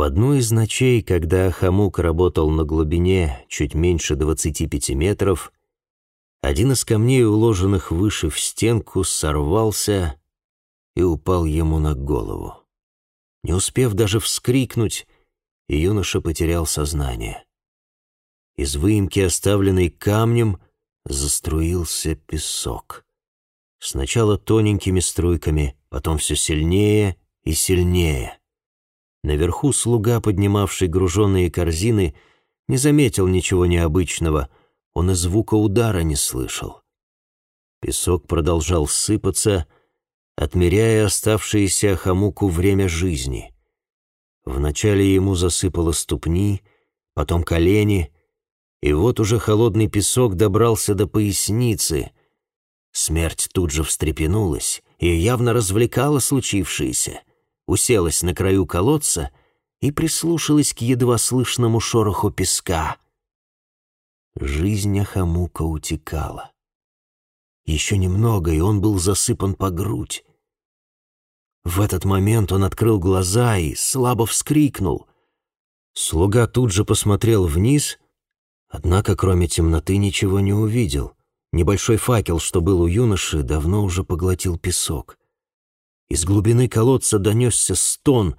В одну из ночей, когда Хамук работал на глубине чуть меньше 25 метров, один из камней, уложенных выше в стенку, сорвался и упал ему на голову. Не успев даже вскрикнуть, юноша потерял сознание. Из выемки, оставленной камнем, заструился песок. Сначала тоненькими струйками, потом все сильнее и сильнее. Наверху слуга, поднимавший груженные корзины, не заметил ничего необычного, он и звука удара не слышал. Песок продолжал сыпаться, отмеряя оставшееся Хамуку время жизни. Вначале ему засыпало ступни, потом колени, и вот уже холодный песок добрался до поясницы. Смерть тут же встрепенулась и явно развлекала случившееся — уселась на краю колодца и прислушалась к едва слышному шороху песка. Жизнь Ахамука утекала. Еще немного, и он был засыпан по грудь. В этот момент он открыл глаза и слабо вскрикнул. Слуга тут же посмотрел вниз, однако кроме темноты ничего не увидел. Небольшой факел, что был у юноши, давно уже поглотил песок. Из глубины колодца донесся стон,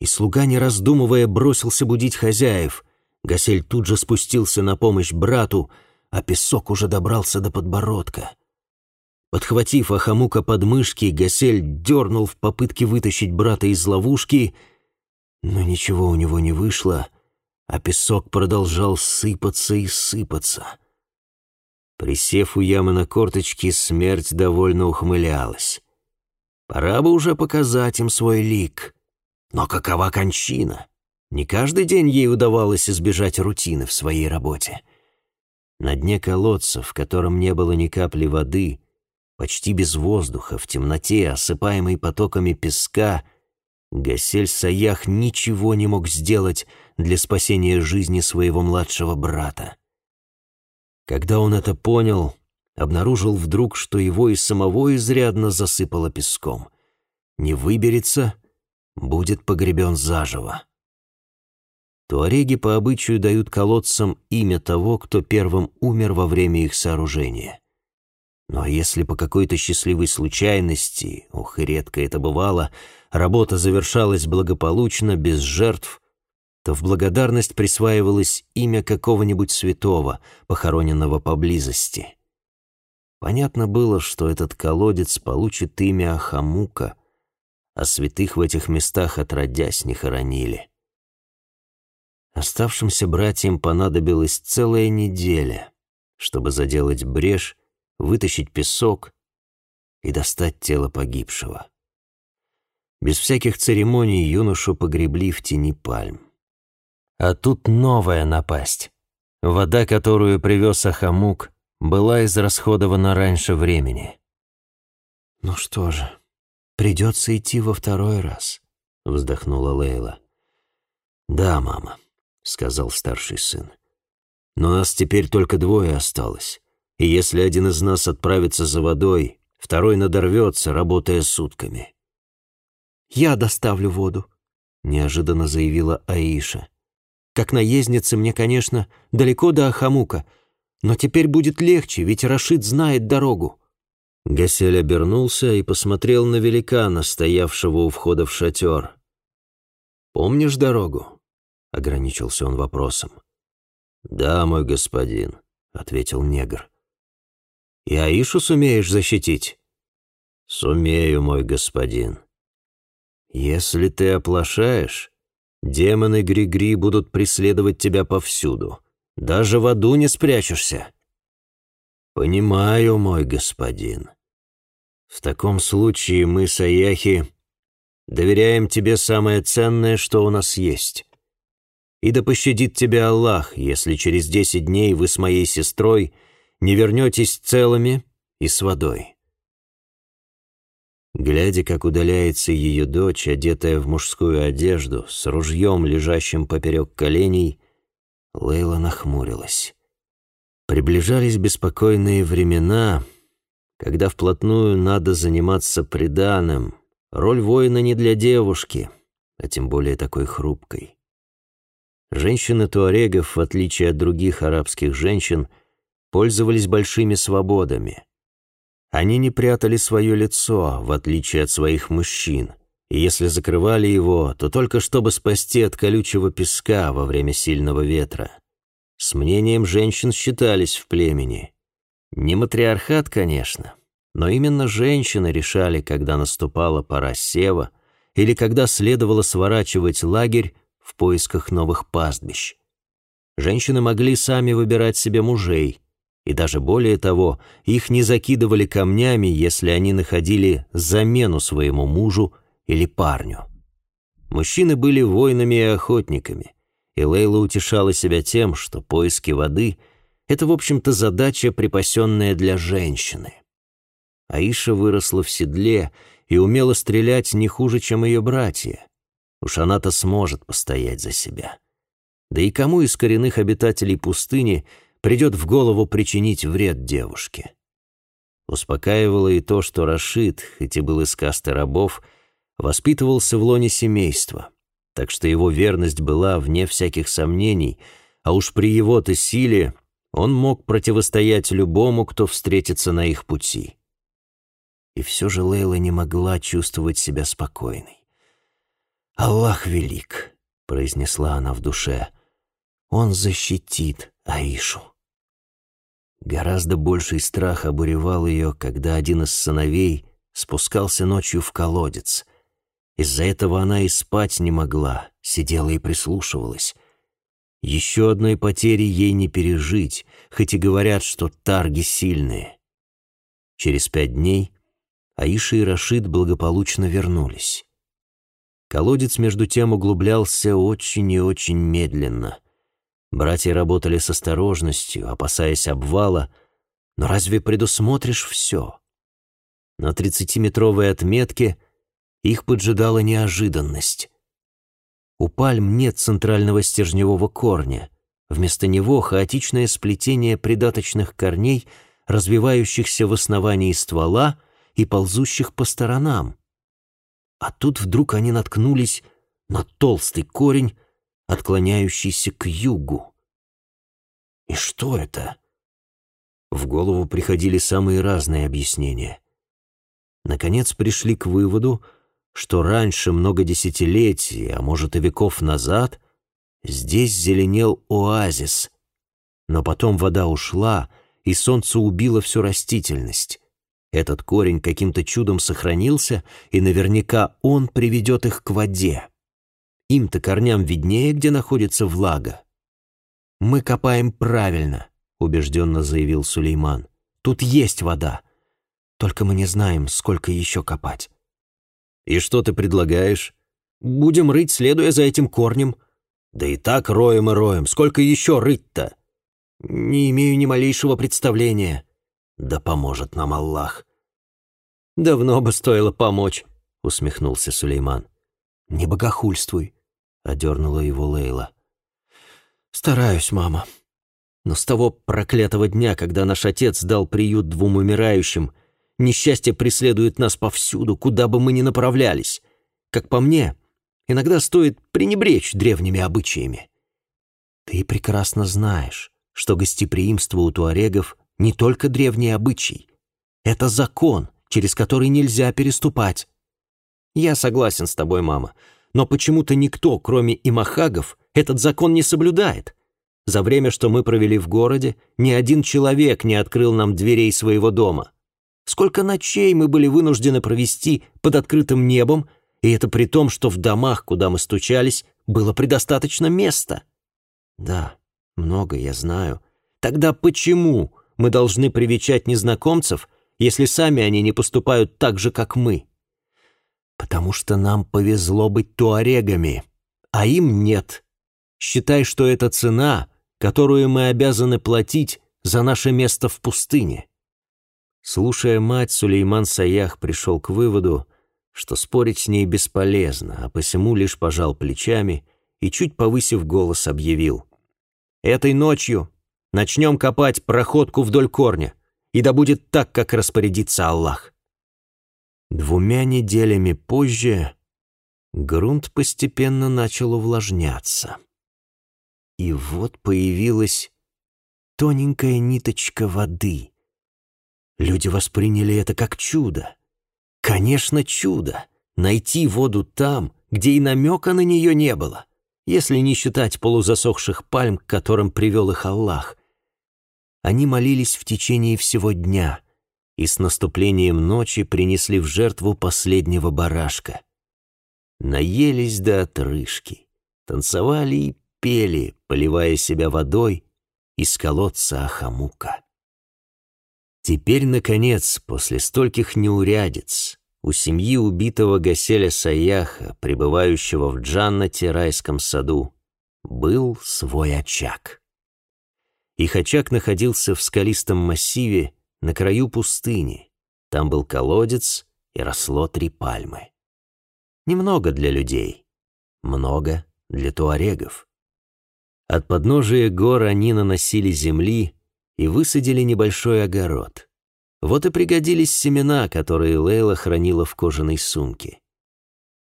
и слуга, не раздумывая, бросился будить хозяев. Гасель тут же спустился на помощь брату, а песок уже добрался до подбородка. Подхватив Ахамука под мышки, Гасель дернул в попытке вытащить брата из ловушки, но ничего у него не вышло, а песок продолжал сыпаться и сыпаться. Присев у ямы на корточки, смерть довольно ухмылялась. Пора бы уже показать им свой лик. Но какова кончина? Не каждый день ей удавалось избежать рутины в своей работе. На дне колодца, в котором не было ни капли воды, почти без воздуха, в темноте, осыпаемой потоками песка, Гасель Саях ничего не мог сделать для спасения жизни своего младшего брата. Когда он это понял, обнаружил вдруг, что его и самого изрядно засыпало песком. Не выберется, будет погребен заживо. Туареги по обычаю дают колодцам имя того, кто первым умер во время их сооружения. Но если по какой-то счастливой случайности, ох и редко это бывало, работа завершалась благополучно, без жертв, то в благодарность присваивалось имя какого-нибудь святого, похороненного поблизости. Понятно было, что этот колодец получит имя Ахамука, а святых в этих местах отродясь не хоронили. Оставшимся братьям понадобилась целая неделя, чтобы заделать брешь, вытащить песок и достать тело погибшего. Без всяких церемоний юношу погребли в тени пальм. А тут новая напасть. Вода, которую привез Ахамук, была израсходована раньше времени. «Ну что же, придется идти во второй раз», — вздохнула Лейла. «Да, мама», — сказал старший сын. «Но нас теперь только двое осталось, и если один из нас отправится за водой, второй надорвется, работая сутками». «Я доставлю воду», — неожиданно заявила Аиша. «Как наездница мне, конечно, далеко до Ахамука, — но теперь будет легче, ведь Рашид знает дорогу». Гасель обернулся и посмотрел на великана, стоявшего у входа в шатер. «Помнишь дорогу?» — ограничился он вопросом. «Да, мой господин», — ответил негр. «И Аишу сумеешь защитить?» «Сумею, мой господин». «Если ты оплошаешь, демоны Гри-Гри будут преследовать тебя повсюду. Даже в аду не спрячешься». «Понимаю, мой господин. В таком случае мы, Саяхи, доверяем тебе самое ценное, что у нас есть. И да пощадит тебя Аллах, если через десять дней вы с моей сестрой не вернетесь целыми и с водой». Глядя, как удаляется ее дочь, одетая в мужскую одежду, с ружьем, лежащим поперек коленей, Лейла нахмурилась. Приближались беспокойные времена, когда вплотную надо заниматься преданным. Роль воина не для девушки. а тем более такой хрупкой. Женщины туарегов, в отличие от других арабских женщин, пользовались большими свободами. Они не прятали свое лицо, в отличие от своих мужчин, и если закрывали его, то только чтобы спасти от колючего песка во время сильного ветра. С мнением женщин считались в племени. Не матриархат, конечно, но именно женщины решали, когда наступала пора сева или когда следовало сворачивать лагерь в поисках новых пастбищ. Женщины могли сами выбирать себе мужей, и даже более того, их не закидывали камнями, если они находили замену своему мужу или парню. Мужчины были воинами и охотниками, и Лейла утешала себя тем, что поиски воды — это, в общем-то, задача, припасенная для женщины. Аиша выросла в седле и умела стрелять не хуже, чем ее братья. Уж она-то сможет постоять за себя. Да и кому из коренных обитателей пустыни придет в голову причинить вред девушке? Успокаивало и то, что Рашид, хоть и был из касты рабов, воспитывался в лоне семейства, так что его верность была вне всяких сомнений, а уж при его-то силе он мог противостоять любому, кто встретится на их пути. И все же Лейла не могла чувствовать себя спокойной. «Аллах велик», — произнесла она в душе. «Он защитит Аишу». Гораздо больший страх обуревал ее, когда один из сыновей спускался ночью в колодец. Из-за этого она и спать не могла, сидела и прислушивалась. Еще одной потери ей не пережить, хоть и говорят, что тарги сильные. Через пять дней Аиша и Рашид благополучно вернулись. Колодец между тем углублялся очень и очень медленно. Братья работали с осторожностью, опасаясь обвала, но разве предусмотришь все? На тридцатиметровой отметке их поджидала неожиданность. У пальм нет центрального стержневого корня. Вместо него хаотичное сплетение придаточных корней, развивающихся в основании ствола — и ползущих по сторонам. А тут вдруг они наткнулись на толстый корень, отклоняющийся к югу. И что это? В голову приходили самые разные объяснения. Наконец пришли к выводу, что раньше, много десятилетий, а может и веков назад, здесь зеленел оазис. Но потом вода ушла, и солнце убило всю растительность. Этот корень каким-то чудом сохранился, и наверняка он приведет их к воде. Им-то корням виднее, где находится влага. «Мы копаем правильно», — убежденно заявил Сулейман. «Тут есть вода. Только мы не знаем, сколько еще копать». «И что ты предлагаешь?» «Будем рыть, следуя за этим корнем». «Да и так роем и роем. Сколько еще рыть-то?» «Не имею ни малейшего представления». «Да поможет нам Аллах». «Давно бы стоило помочь», — усмехнулся Сулейман. «Не богохульствуй», — одернула его Лейла. «Стараюсь, мама. Но с того проклятого дня, когда наш отец дал приют двум умирающим, несчастье преследует нас повсюду, куда бы мы ни направлялись. Как по мне, иногда стоит пренебречь древними обычаями. Ты прекрасно знаешь, что гостеприимство у туарегов не только древний обычай. Это закон, через который нельзя переступать. Я согласен с тобой, мама, но почему-то никто, кроме имахагов, этот закон не соблюдает. За время, что мы провели в городе, ни один человек не открыл нам дверей своего дома. Сколько ночей мы были вынуждены провести под открытым небом, и это при том, что в домах, куда мы стучались, было предостаточно места. Да, много я знаю. Тогда почему мы должны привечать незнакомцев, если сами они не поступают так же, как мы? Потому что нам повезло быть туарегами, а им нет. Считай, что это цена, которую мы обязаны платить за наше место в пустыне. Слушая мать, Сулейман Саях пришел к выводу, что спорить с ней бесполезно, а посему лишь пожал плечами и, чуть повысив голос, объявил. «Этой ночью начнем копать проходку вдоль корня, и да будет так, как распорядится Аллах». Двумя неделями позже грунт постепенно начал увлажняться. И вот появилась тоненькая ниточка воды. Люди восприняли это как чудо. Конечно, чудо — найти воду там, где и намека на нее не было, если не считать полузасохших пальм, к которым привел их Аллах. Они молились в течение всего дня и с наступлением ночи принесли в жертву последнего барашка. Наелись до отрыжки, танцевали и пели, поливая себя водой из колодца Ахамука. Теперь, наконец, после стольких неурядиц, у семьи убитого Гаселя Саяха, пребывающего в Джаннате райском саду, был свой очаг. Их очаг находился в скалистом массиве на краю пустыни. Там был колодец и росло три пальмы. Немного для людей, много для туарегов. От подножия гор они наносили земли и высадили небольшой огород. Вот и пригодились семена, которые Лейла хранила в кожаной сумке.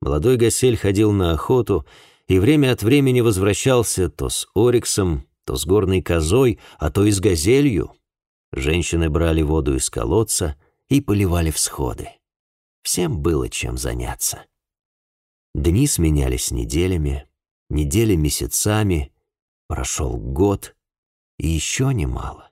Молодой Гасель ходил на охоту и время от времени возвращался то с Ориксом, то с горной козой, а то и с газелью. Женщины брали воду из колодца и поливали всходы. Всем было чем заняться. Дни сменялись неделями, недели месяцами, прошел год и еще немало.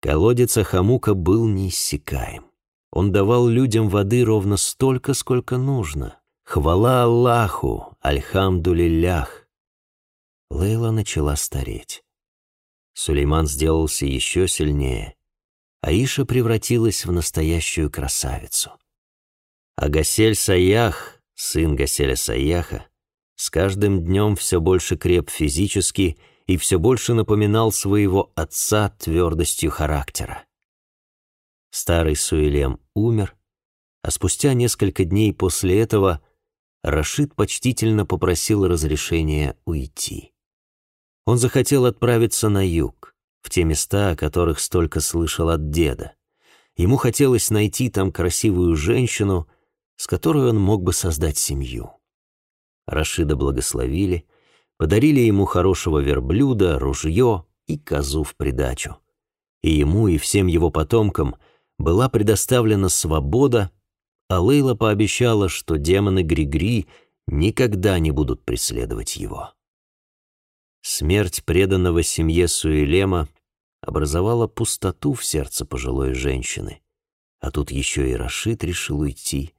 Колодец Ахамука был неиссякаем. Он давал людям воды ровно столько, сколько нужно. Хвала Аллаху, альхамдулиллях. Лейла начала стареть. Сулейман сделался еще сильнее. Аиша превратилась в настоящую красавицу. А Гасель Саях, сын Гаселя Саяха, с каждым днем все больше креп физически и все больше напоминал своего отца твердостью характера. Старый Суэлем умер, а спустя несколько дней после этого Рашид почтительно попросил разрешения уйти. Он захотел отправиться на юг, в те места, о которых столько слышал от деда. Ему хотелось найти там красивую женщину, с которой он мог бы создать семью. Рашида благословили — Подарили ему хорошего верблюда, ружье и козу в придачу. И ему, и всем его потомкам была предоставлена свобода, а Лейла пообещала, что демоны Григри никогда не будут преследовать его. Смерть преданного семье Суэлема образовала пустоту в сердце пожилой женщины, а тут еще и Рашид решил уйти.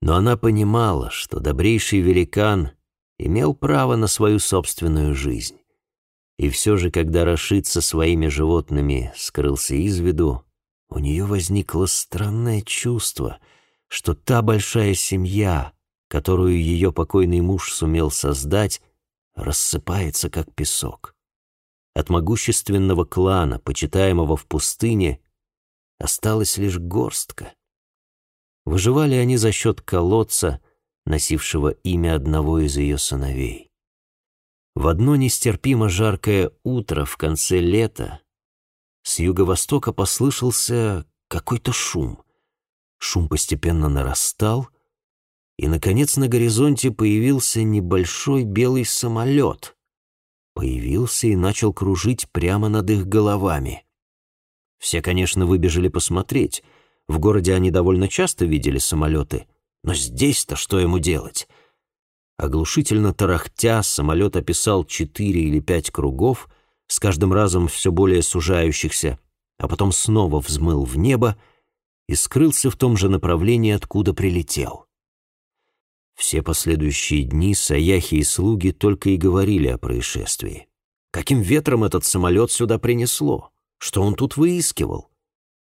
Но она понимала, что добрейший великан имел право на свою собственную жизнь. И все же, когда Рашид со своими животными скрылся из виду, у нее возникло странное чувство, что та большая семья, которую ее покойный муж сумел создать, рассыпается как песок. От могущественного клана, почитаемого в пустыне, осталась лишь горстка. Выживали они за счет колодца — носившего имя одного из ее сыновей. В одно нестерпимо жаркое утро в конце лета с юго-востока послышался какой-то шум. Шум постепенно нарастал, и, наконец, на горизонте появился небольшой белый самолет. Появился и начал кружить прямо над их головами. Все, конечно, выбежали посмотреть. В городе они довольно часто видели самолеты — но здесь-то что ему делать? Оглушительно тарахтя, самолет описал четыре или пять кругов, с каждым разом все более сужающихся, а потом снова взмыл в небо и скрылся в том же направлении, откуда прилетел. Все последующие дни саяхи и слуги только и говорили о происшествии. Каким ветром этот самолет сюда принесло? Что он тут выискивал?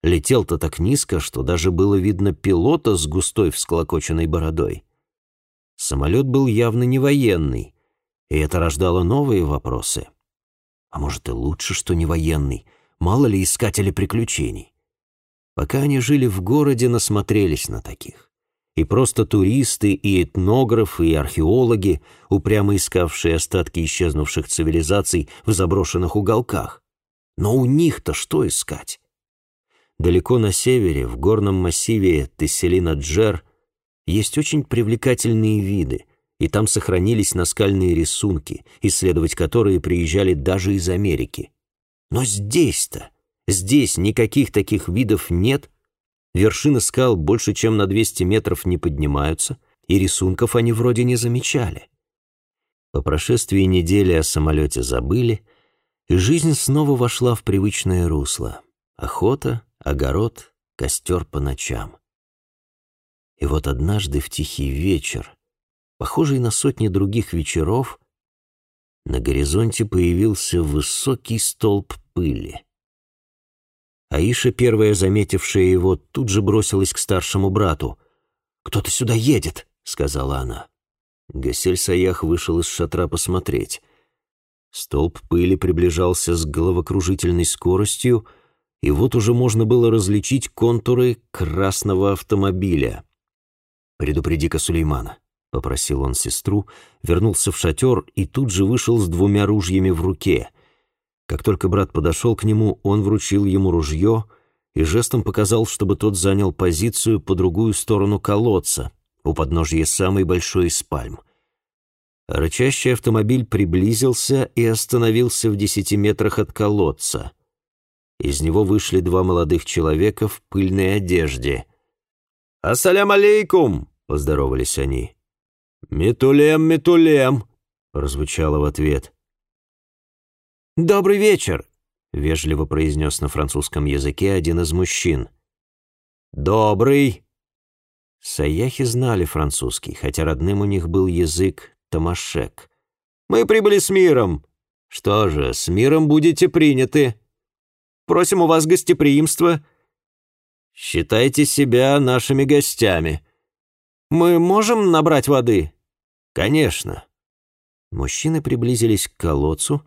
Летел-то так низко, что даже было видно пилота с густой всклокоченной бородой. Самолет был явно не военный, и это рождало новые вопросы. А может и лучше, что не военный, мало ли искатели приключений. Пока они жили в городе, насмотрелись на таких. И просто туристы, и этнографы, и археологи, упрямо искавшие остатки исчезнувших цивилизаций в заброшенных уголках. Но у них-то что искать? Далеко на севере, в горном массиве Тесселина-Джер, есть очень привлекательные виды, и там сохранились наскальные рисунки, исследовать которые приезжали даже из Америки. Но здесь-то, здесь никаких таких видов нет, вершины скал больше чем на 200 метров не поднимаются, и рисунков они вроде не замечали. По прошествии недели о самолете забыли, и жизнь снова вошла в привычное русло. Охота, огород, костер по ночам. И вот однажды в тихий вечер, похожий на сотни других вечеров, на горизонте появился высокий столб пыли. Аиша, первая заметившая его, тут же бросилась к старшему брату. «Кто-то сюда едет», — сказала она. Гасель Саях вышел из шатра посмотреть. Столб пыли приближался с головокружительной скоростью, и вот уже можно было различить контуры красного автомобиля. «Предупреди-ка Сулеймана», — попросил он сестру, вернулся в шатер и тут же вышел с двумя ружьями в руке. Как только брат подошел к нему, он вручил ему ружье и жестом показал, чтобы тот занял позицию по другую сторону колодца, у подножья самой большой из пальм — Рычащий автомобиль приблизился и остановился в десяти метрах от колодца. Из него вышли два молодых человека в пыльной одежде. «Ассалям алейкум!» — поздоровались они. «Метулем, метулем!» — прозвучало в ответ. «Добрый вечер!» — вежливо произнес на французском языке один из мужчин. «Добрый!» Саяхи знали французский, хотя родным у них был язык Томашек. «Мы прибыли с миром». «Что же, с миром будете приняты. Просим у вас гостеприимства. Считайте себя нашими гостями. Мы можем набрать воды?» «Конечно». Мужчины приблизились к колодцу,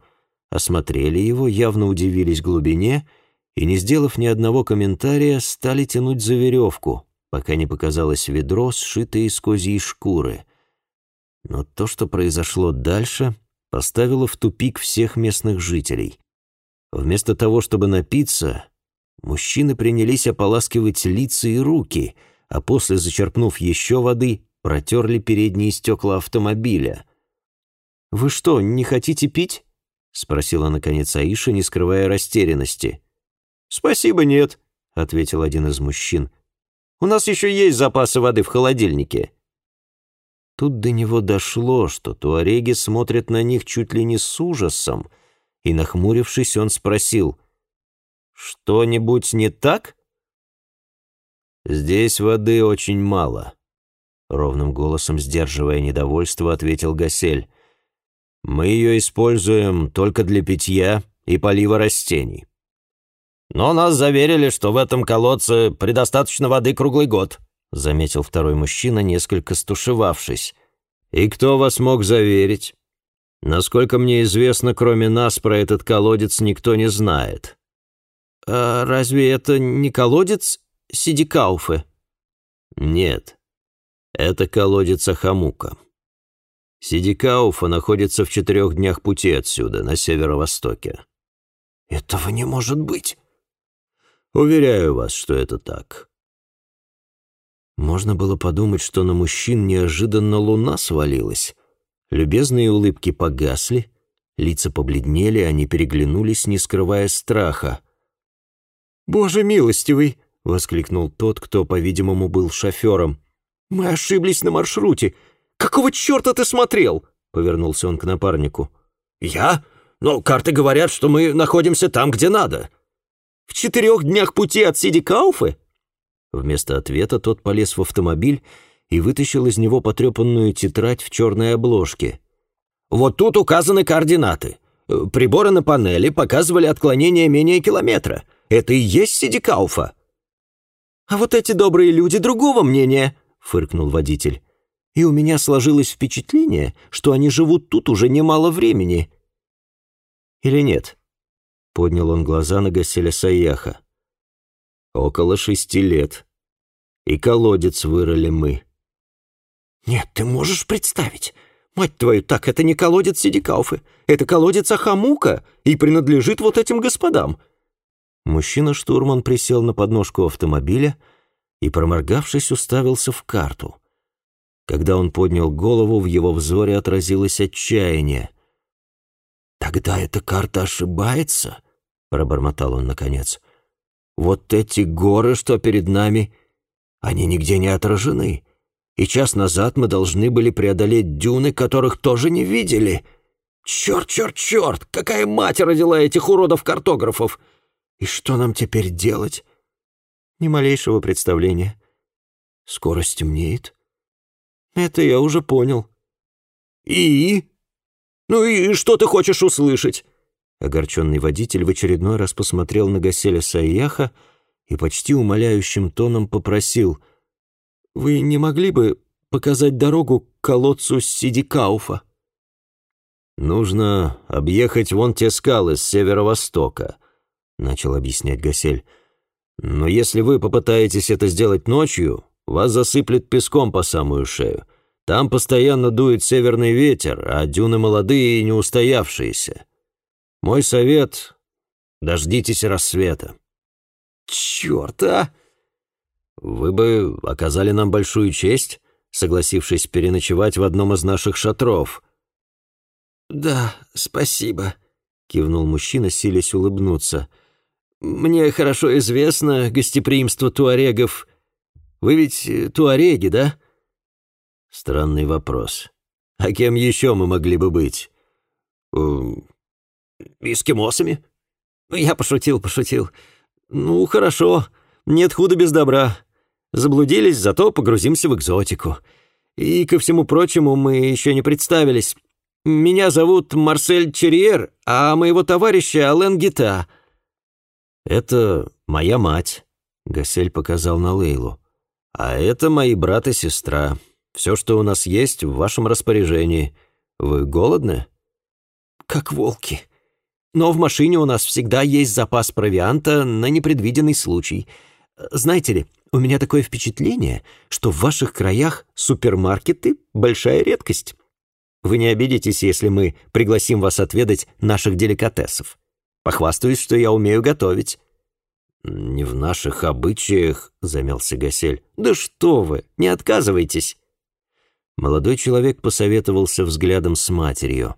осмотрели его, явно удивились глубине и, не сделав ни одного комментария, стали тянуть за веревку, пока не показалось ведро, сшитое из козьей шкуры — но то, что произошло дальше, поставило в тупик всех местных жителей. Вместо того, чтобы напиться, мужчины принялись ополаскивать лица и руки, а после, зачерпнув еще воды, протерли передние стекла автомобиля. «Вы что, не хотите пить?» — спросила, наконец, Аиша, не скрывая растерянности. «Спасибо, нет», — ответил один из мужчин. «У нас еще есть запасы воды в холодильнике». Тут до него дошло, что туареги смотрят на них чуть ли не с ужасом, и, нахмурившись, он спросил, «Что-нибудь не так?» «Здесь воды очень мало», — ровным голосом, сдерживая недовольство, ответил Гасель. «Мы ее используем только для питья и полива растений». «Но нас заверили, что в этом колодце предостаточно воды круглый год», — заметил второй мужчина, несколько стушевавшись. «И кто вас мог заверить? Насколько мне известно, кроме нас про этот колодец никто не знает». «А разве это не колодец Сидикауфы?» «Нет, это колодец Ахамука. Сидикауфа находится в четырех днях пути отсюда, на северо-востоке». «Этого не может быть!» «Уверяю вас, что это так. Можно было подумать, что на мужчин неожиданно луна свалилась. Любезные улыбки погасли, лица побледнели, они переглянулись, не скрывая страха. «Боже милостивый!» — воскликнул тот, кто, по-видимому, был шофером. «Мы ошиблись на маршруте! Какого черта ты смотрел?» — повернулся он к напарнику. «Я? Но карты говорят, что мы находимся там, где надо». «В четырех днях пути от Сидикауфы?» Вместо ответа тот полез в автомобиль и вытащил из него потрепанную тетрадь в черной обложке. «Вот тут указаны координаты. Приборы на панели показывали отклонение менее километра. Это и есть Сидикауфа». «А вот эти добрые люди другого мнения», — фыркнул водитель. «И у меня сложилось впечатление, что они живут тут уже немало времени». «Или нет?» — поднял он глаза на Гаселя Саяха. Около шести лет. И колодец вырыли мы. Нет, ты можешь представить? Мать твою, так это не колодец Сидикауфы. Это колодец Ахамука и принадлежит вот этим господам. Мужчина-штурман присел на подножку автомобиля и, проморгавшись, уставился в карту. Когда он поднял голову, в его взоре отразилось отчаяние. «Тогда эта карта ошибается», — пробормотал он наконец. «Вот эти горы, что перед нами, они нигде не отражены, и час назад мы должны были преодолеть дюны, которых тоже не видели. Черт, черт, черт, какая мать родила этих уродов-картографов! И что нам теперь делать?» «Ни малейшего представления». «Скоро стемнеет?» «Это я уже понял». «И?» «Ну и что ты хочешь услышать?» Огорченный водитель в очередной раз посмотрел на Гаселя Саяха и почти умоляющим тоном попросил «Вы не могли бы показать дорогу к колодцу Сидикауфа?» «Нужно объехать вон те скалы с северо-востока», — начал объяснять Гасель. «Но если вы попытаетесь это сделать ночью, вас засыплет песком по самую шею. Там постоянно дует северный ветер, а дюны молодые и неустоявшиеся. Мой совет — дождитесь рассвета». «Черт, а!» «Вы бы оказали нам большую честь, согласившись переночевать в одном из наших шатров». «Да, спасибо», — кивнул мужчина, силясь улыбнуться. «Мне хорошо известно гостеприимство туарегов. Вы ведь туареги, да?» Странный вопрос. А кем еще мы могли бы быть? Эскимосами? Я пошутил, пошутил. Ну, хорошо. Нет худа без добра. Заблудились, зато погрузимся в экзотику. И, ко всему прочему, мы еще не представились. Меня зовут Марсель Черьер, а моего товарища Ален Гита». «Это моя мать», — Гасель показал на Лейлу. «А это мои брат и сестра. Все, что у нас есть, в вашем распоряжении. Вы голодны?» «Как волки. Но в машине у нас всегда есть запас провианта на непредвиденный случай. Знаете ли, у меня такое впечатление, что в ваших краях супермаркеты — большая редкость. Вы не обидитесь, если мы пригласим вас отведать наших деликатесов. Похвастаюсь, что я умею готовить». «Не в наших обычаях», — замялся Гасель. «Да что вы, не отказывайтесь». Молодой человек посоветовался взглядом с матерью.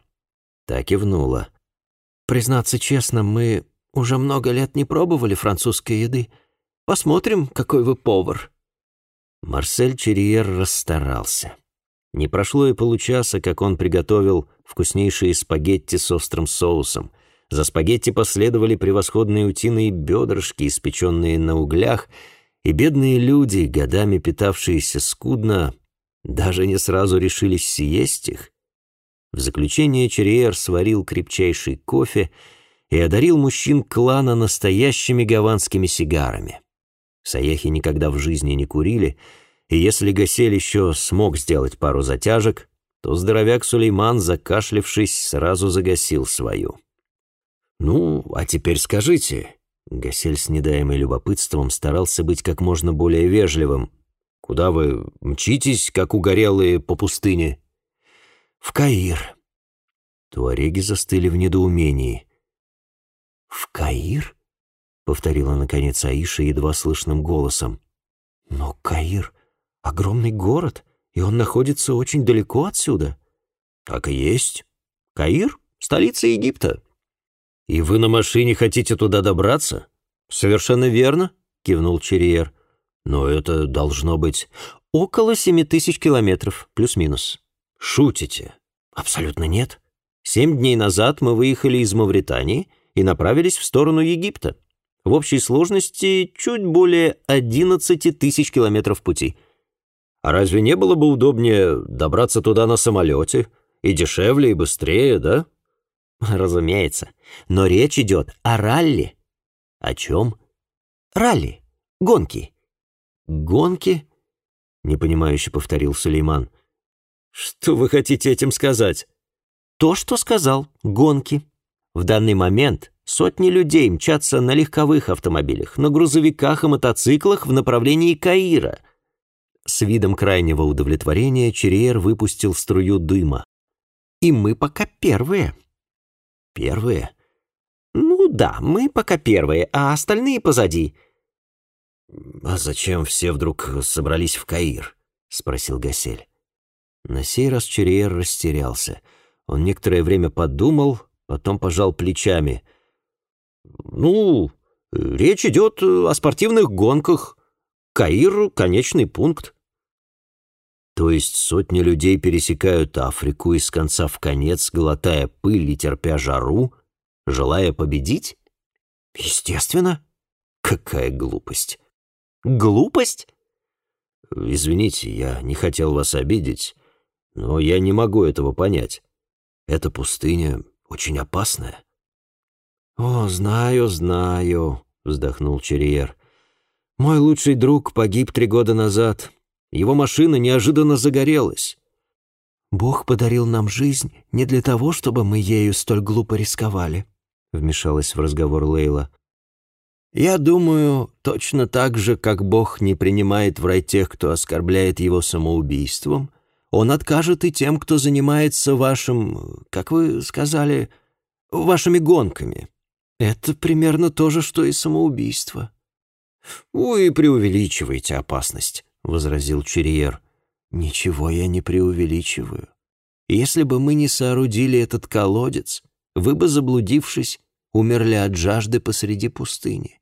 Так и внула. «Признаться честно, мы уже много лет не пробовали французской еды. Посмотрим, какой вы повар». Марсель Черриер расстарался. Не прошло и получаса, как он приготовил вкуснейшие спагетти с острым соусом. За спагетти последовали превосходные утиные бедрышки, испеченные на углях, и бедные люди, годами питавшиеся скудно, даже не сразу решились съесть их. В заключение Черриер сварил крепчайший кофе и одарил мужчин клана настоящими гаванскими сигарами. Саяхи никогда в жизни не курили, и если Гасель еще смог сделать пару затяжек, то здоровяк Сулейман, закашлившись, сразу загасил свою. «Ну, а теперь скажите...» Гасель с недаемой любопытством старался быть как можно более вежливым, Куда вы мчитесь, как угорелые по пустыне?» «В Каир». Туареги застыли в недоумении. «В Каир?» — повторила, наконец, Аиша едва слышным голосом. «Но Каир — огромный город, и он находится очень далеко отсюда». «Так и есть. Каир — столица Египта». «И вы на машине хотите туда добраться?» «Совершенно верно», — кивнул Черриер. Но это должно быть около семи тысяч километров, плюс-минус. Шутите? Абсолютно нет. Семь дней назад мы выехали из Мавритании и направились в сторону Египта. В общей сложности чуть более 11 тысяч километров пути. А разве не было бы удобнее добраться туда на самолете? И дешевле, и быстрее, да? Разумеется. Но речь идет о ралли. О чем? Ралли. Гонки. «Гонки?» — непонимающе повторил Сулейман. «Что вы хотите этим сказать?» «То, что сказал. Гонки. В данный момент сотни людей мчатся на легковых автомобилях, на грузовиках и мотоциклах в направлении Каира». С видом крайнего удовлетворения Черриер выпустил струю дыма. «И мы пока первые». «Первые?» «Ну да, мы пока первые, а остальные позади». «А зачем все вдруг собрались в Каир?» — спросил Гасель. На сей раз Черриер растерялся. Он некоторое время подумал, потом пожал плечами. «Ну, речь идет о спортивных гонках. Каир — конечный пункт. То есть сотни людей пересекают Африку из конца в конец, глотая пыль и терпя жару, желая победить? Естественно. Какая глупость. Глупость? Извините, я не хотел вас обидеть, но я не могу этого понять. Эта пустыня очень опасная. «О, знаю, знаю», — вздохнул Черриер. «Мой лучший друг погиб три года назад. Его машина неожиданно загорелась. «Бог подарил нам жизнь не для того, чтобы мы ею столь глупо рисковали», — вмешалась в разговор Лейла. «Я думаю, точно так же, как Бог не принимает в рай тех, кто оскорбляет его самоубийством, он откажет и тем, кто занимается вашим, как вы сказали, вашими гонками. Это примерно то же, что и самоубийство». «Вы преувеличиваете опасность», возразил Черьер. «Ничего я не преувеличиваю. Если бы мы не соорудили этот колодец, вы бы, заблудившись, умерли от жажды посреди пустыни».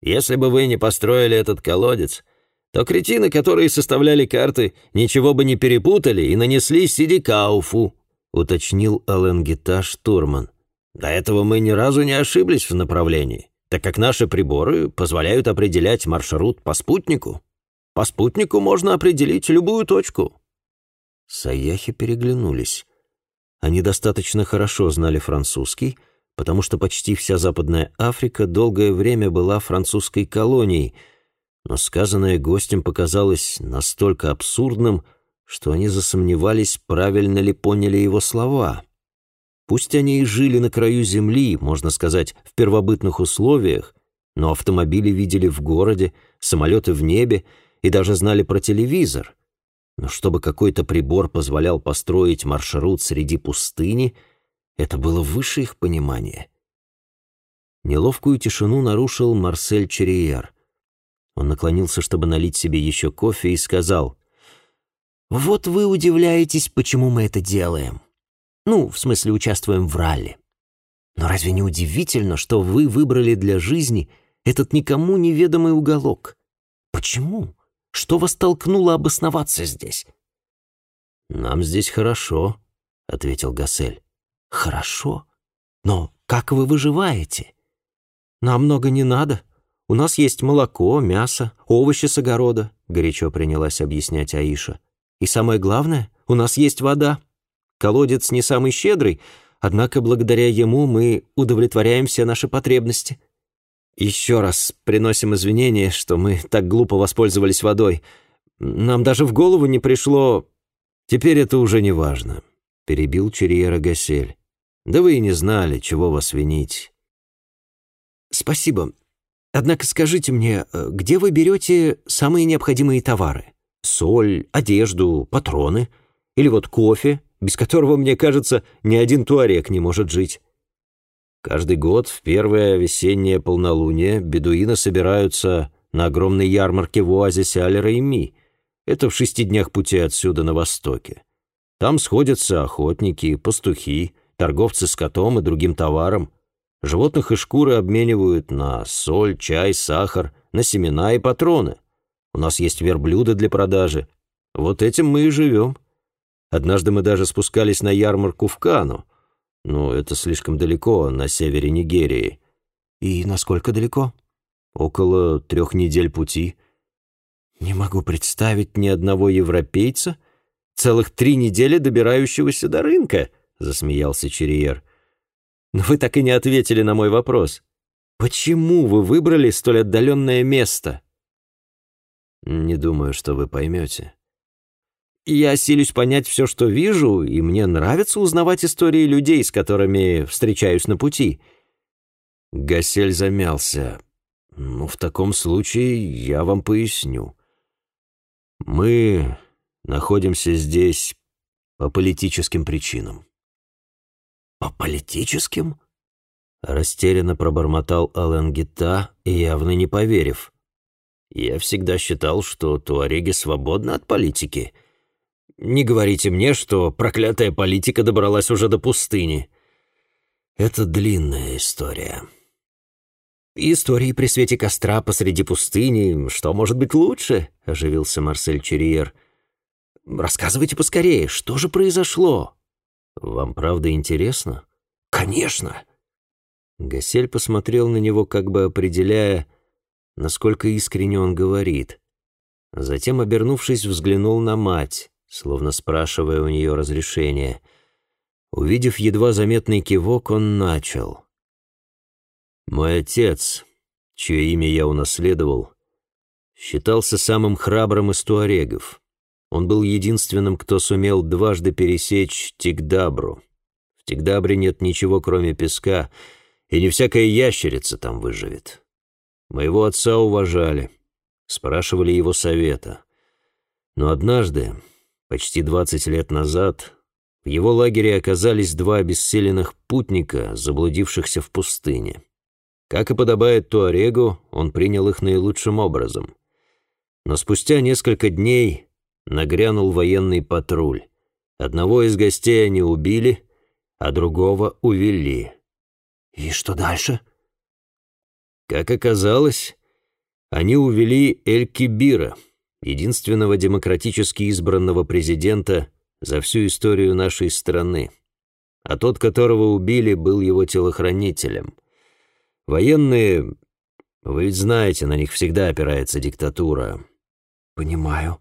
«Если бы вы не построили этот колодец, то кретины, которые составляли карты, ничего бы не перепутали и нанесли Сидикауфу», уточнил Аленгита штурман. «До этого мы ни разу не ошиблись в направлении, так как наши приборы позволяют определять маршрут по спутнику». По спутнику можно определить любую точку». Саяхи переглянулись. Они достаточно хорошо знали французский, потому что почти вся Западная Африка долгое время была французской колонией, но сказанное гостем показалось настолько абсурдным, что они засомневались, правильно ли поняли его слова. Пусть они и жили на краю земли, можно сказать, в первобытных условиях, но автомобили видели в городе, самолеты в небе — и даже знали про телевизор. Но чтобы какой-то прибор позволял построить маршрут среди пустыни, это было выше их понимания. Неловкую тишину нарушил Марсель Черриер. Он наклонился, чтобы налить себе еще кофе, и сказал, «Вот вы удивляетесь, почему мы это делаем. Ну, в смысле, участвуем в ралли. Но разве не удивительно, что вы выбрали для жизни этот никому неведомый уголок? Почему? Что вас толкнуло обосноваться здесь?» «Нам здесь хорошо», — ответил Гасель. «Хорошо? Но как вы выживаете?» «Нам много не надо. У нас есть молоко, мясо, овощи с огорода», — горячо принялась объяснять Аиша. «И самое главное, у нас есть вода. Колодец не самый щедрый, однако благодаря ему мы удовлетворяем все наши потребности. Еще раз приносим извинения, что мы так глупо воспользовались водой. Нам даже в голову не пришло... Теперь это уже не важно», — перебил Черьера Гасель. «Да вы и не знали, чего вас винить». «Спасибо. Однако скажите мне, э, где вы берете самые необходимые товары? Соль, одежду, патроны? Или вот кофе, без которого, мне кажется, ни один туарек не может жить?» Каждый год в первое весеннее полнолуние бедуины собираются на огромной ярмарке в оазисе Аль-Рейми. Это в шести днях пути отсюда на востоке. Там сходятся охотники, пастухи, торговцы скотом и другим товаром. Животных и шкуры обменивают на соль, чай, сахар, на семена и патроны. У нас есть верблюда для продажи. Вот этим мы и живем. Однажды мы даже спускались на ярмарку в Кану — но это слишком далеко, на севере Нигерии. И насколько далеко? Около трех недель пути. Не могу представить ни одного европейца, целых три недели добирающегося до рынка, засмеялся Черриер. Но вы так и не ответили на мой вопрос. Почему вы выбрали столь отдаленное место? Не думаю, что вы поймете. Я силюсь понять все, что вижу, и мне нравится узнавать истории людей, с которыми встречаюсь на пути». Гасель замялся. «Ну, в таком случае я вам поясню. Мы находимся здесь по политическим причинам». «По политическим?» Растерянно пробормотал Ален Гита, явно не поверив. «Я всегда считал, что туареги свободны от политики». Не говорите мне, что проклятая политика добралась уже до пустыни. Это длинная история. Истории при свете костра посреди пустыни, что может быть лучше? Оживился Марсель Черриер. Рассказывайте поскорее, что же произошло? Вам правда интересно? Конечно. Гасель посмотрел на него, как бы определяя, насколько искренне он говорит. Затем, обернувшись, взглянул на мать, словно спрашивая у нее разрешения. Увидев едва заметный кивок, он начал. «Мой отец, чье имя я унаследовал, считался самым храбрым из туарегов. Он был единственным, кто сумел дважды пересечь Тигдабру. В Тигдабре нет ничего, кроме песка, и не всякая ящерица там выживет. Моего отца уважали, спрашивали его совета. Но однажды, почти двадцать лет назад, в его лагере оказались два обессиленных путника, заблудившихся в пустыне. Как и подобает Туарегу, он принял их наилучшим образом. Но спустя несколько дней нагрянул военный патруль. Одного из гостей они убили, а другого увели. «И что дальше?» Как оказалось, они увели Эль-Кибира, единственного демократически избранного президента за всю историю нашей страны. А тот, которого убили, был его телохранителем. Военные, вы ведь знаете, на них всегда опирается диктатура. Понимаю.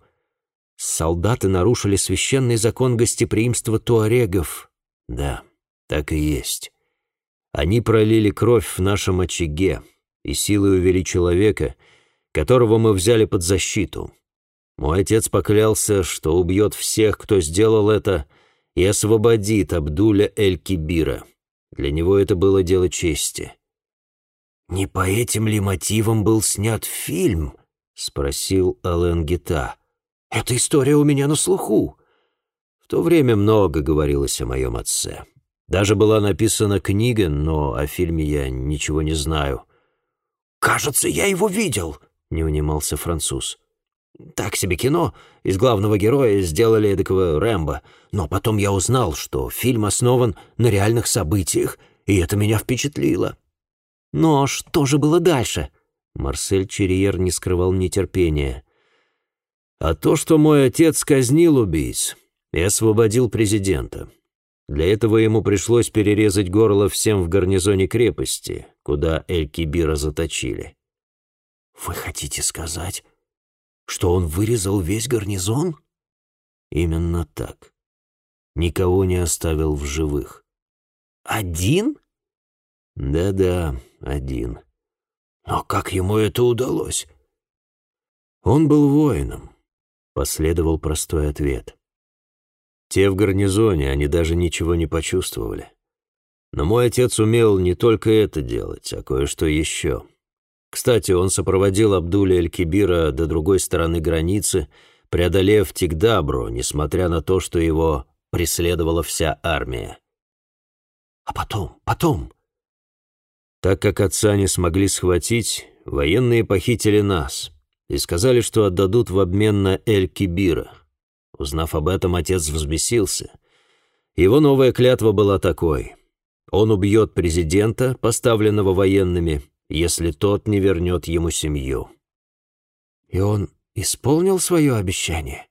Солдаты нарушили священный закон гостеприимства туарегов. Да, так и есть. Они пролили кровь в нашем очаге и силой увели человека, которого мы взяли под защиту. Мой отец поклялся, что убьет всех, кто сделал это, и освободит Абдуля Эль-Кибира. Для него это было дело чести. «Не по этим ли мотивам был снят фильм?» — спросил Ален Гита. «Эта история у меня на слуху». В то время много говорилось о моем отце. Даже была написана книга, но о фильме я ничего не знаю. «Кажется, я его видел», — не унимался француз. «Так себе кино. Из главного героя сделали эдакого Рэмбо. Но потом я узнал, что фильм основан на реальных событиях, и это меня впечатлило». «Но что же было дальше?» Марсель Черриер не скрывал нетерпения. «А то, что мой отец казнил убийц и освободил президента. Для этого ему пришлось перерезать горло всем в гарнизоне крепости, куда Эль-Кибира заточили. «Вы хотите сказать, что он вырезал весь гарнизон?» «Именно так. Никого не оставил в живых». «Один?» «Да-да, один». «Но как ему это удалось?» «Он был воином», — последовал простой ответ. Те в гарнизоне, они даже ничего не почувствовали. Но мой отец умел не только это делать, а кое-что еще. Кстати, он сопроводил Абдуля Эль-Кибира до другой стороны границы, преодолев Тигдабру, несмотря на то, что его преследовала вся армия. А потом, потом... Так как отца не смогли схватить, военные похитили нас и сказали, что отдадут в обмен на Эль-Кибира. Узнав об этом, отец взбесился. Его новая клятва была такой. Он убьет президента, поставленного военными, если тот не вернет ему семью. И он исполнил свое обещание?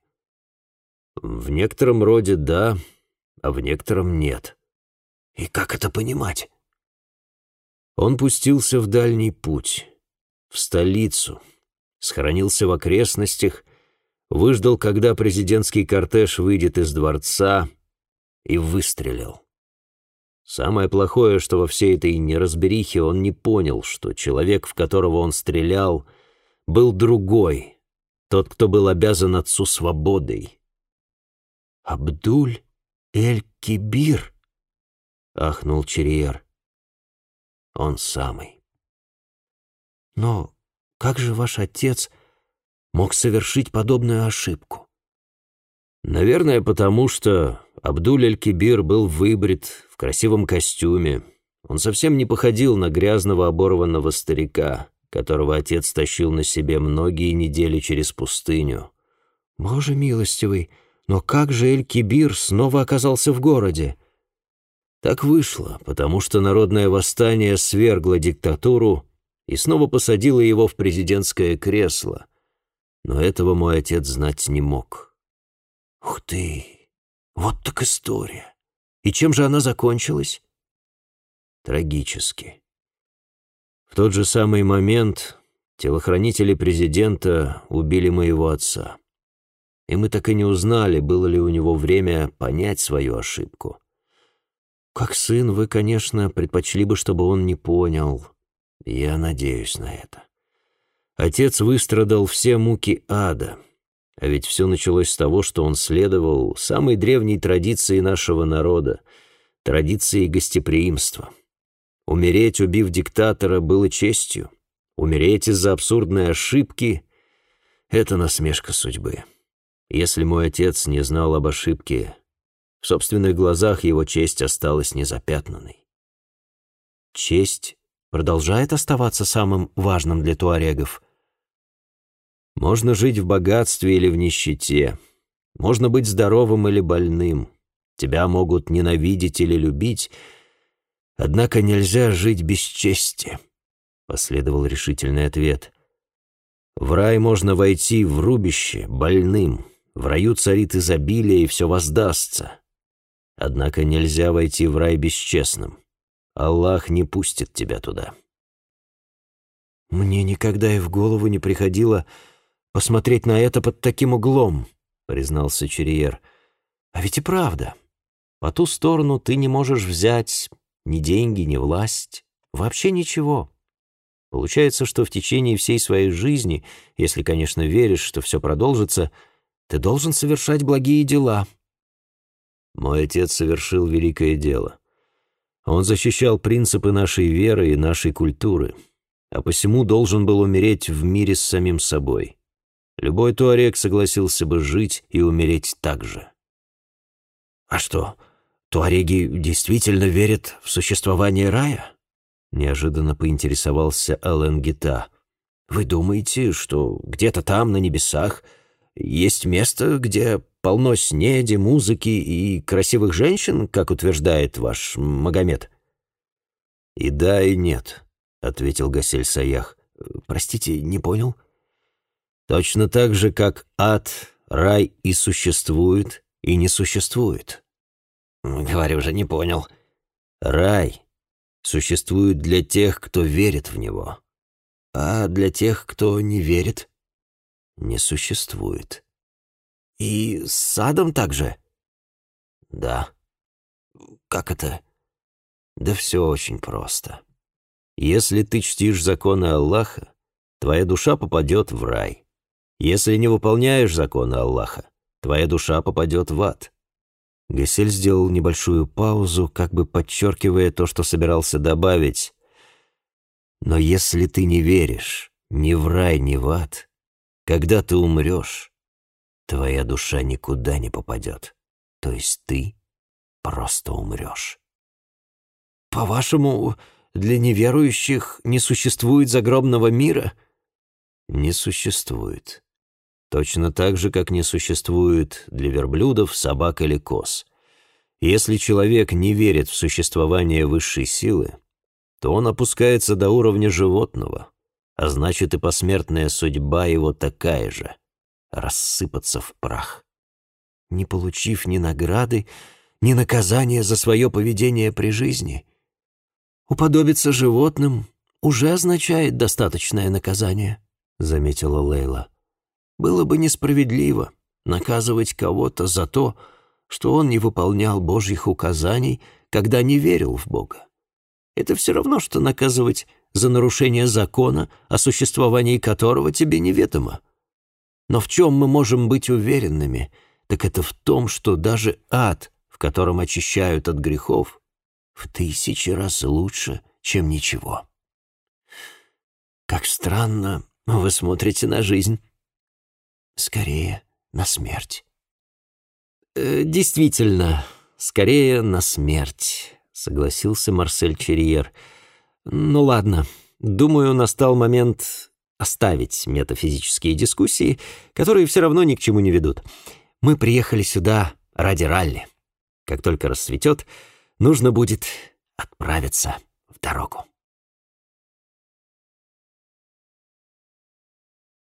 В некотором роде да, а в некотором нет. И как это понимать? Он пустился в дальний путь, в столицу, схоронился в окрестностях выждал, когда президентский кортеж выйдет из дворца, и выстрелил. Самое плохое, что во всей этой неразберихе он не понял, что человек, в которого он стрелял, был другой, тот, кто был обязан отцу свободой. «Абдуль Эль-Кибир», — ахнул Черриер. «Он самый». «Но как же ваш отец мог совершить подобную ошибку? Наверное, потому что Абдуль-эль-Кибир был выбрит в красивом костюме. Он совсем не походил на грязного оборванного старика, которого отец тащил на себе многие недели через пустыню. «Боже милостивый, Но как же Эль-Кибир снова оказался в городе? Так вышло, потому что народное восстание свергло диктатуру и снова посадило его в президентское кресло. Но этого мой отец знать не мог. Ух ты! Вот так история. И чем же она закончилась? Трагически. В тот же самый момент телохранители президента убили моего отца. И мы так и не узнали, было ли у него время понять свою ошибку. Как сын, вы, конечно, предпочли бы, чтобы он не понял. Я надеюсь на это. Отец выстрадал все муки ада, а ведь все началось с того, что он следовал самой древней традиции нашего народа — традиции гостеприимства. Умереть, убив диктатора, было честью. Умереть из-за абсурдной ошибки — это насмешка судьбы. Если мой отец не знал об ошибке, в собственных глазах его честь осталась незапятнанной. Честь продолжает оставаться самым важным для туарегов. Можно жить в богатстве или в нищете. Можно быть здоровым или больным. Тебя могут ненавидеть или любить. Однако нельзя жить без чести, — последовал решительный ответ. В рай можно войти в рубище, больным. В раю царит изобилие, и все воздастся. Однако нельзя войти в рай бесчестным. Аллах не пустит тебя туда. Мне никогда и в голову не приходило посмотреть на это под таким углом, признался Черьер. А ведь и правда. По ту сторону ты не можешь взять ни деньги, ни власть, вообще ничего. Получается, что в течение всей своей жизни, если, конечно, веришь, что все продолжится, ты должен совершать благие дела, мой отец совершил великое дело. Он защищал принципы нашей веры и нашей культуры, а посему должен был умереть в мире с самим собой. Любой туарек согласился бы жить и умереть так же. «А что, туареги действительно верят в существование рая?» Неожиданно поинтересовался Ален Гита. «Вы думаете, что где-то там, на небесах, есть место, где полно снеди, музыки и красивых женщин, как утверждает ваш Магомед?» «И да, и нет», — ответил Гасель Саях. «Простите, не понял?» «Точно так же, как ад, рай и существует, и не существует». «Говорю же, не понял». «Рай существует для тех, кто верит в него, а для тех, кто не верит?» не существует. И с садом также? Да. Как это? Да все очень просто. Если ты чтишь законы Аллаха, твоя душа попадет в рай. Если не выполняешь законы Аллаха, твоя душа попадет в ад. Гасель сделал небольшую паузу, как бы подчеркивая то, что собирался добавить. Но если ты не веришь ни в рай, ни в ад, когда ты умрешь, твоя душа никуда не попадет. То есть ты просто умрешь. По-вашему, для неверующих не существует загробного мира? Не существует. Точно так же, как не существует для верблюдов, собак или коз. Если человек не верит в существование высшей силы, то он опускается до уровня животного, а значит и посмертная судьба его такая же — рассыпаться в прах. Не получив ни награды, ни наказания за свое поведение при жизни. Уподобиться животным уже означает достаточное наказание, — заметила Лейла. Было бы несправедливо наказывать кого-то за то, что он не выполнял Божьих указаний, когда не верил в Бога. Это все равно, что наказывать за нарушение закона, о существовании которого тебе неведомо. Но в чем мы можем быть уверенными, так это в том, что даже ад, в котором очищают от грехов, в тысячи раз лучше, чем ничего. Как странно вы смотрите на жизнь. Скорее, на смерть. «Э, «Действительно, скорее на смерть», — согласился Марсель Черьер. Ну ладно, думаю, настал момент оставить метафизические дискуссии, которые все равно ни к чему не ведут. Мы приехали сюда ради ралли. Как только рассветет, нужно будет отправиться в дорогу.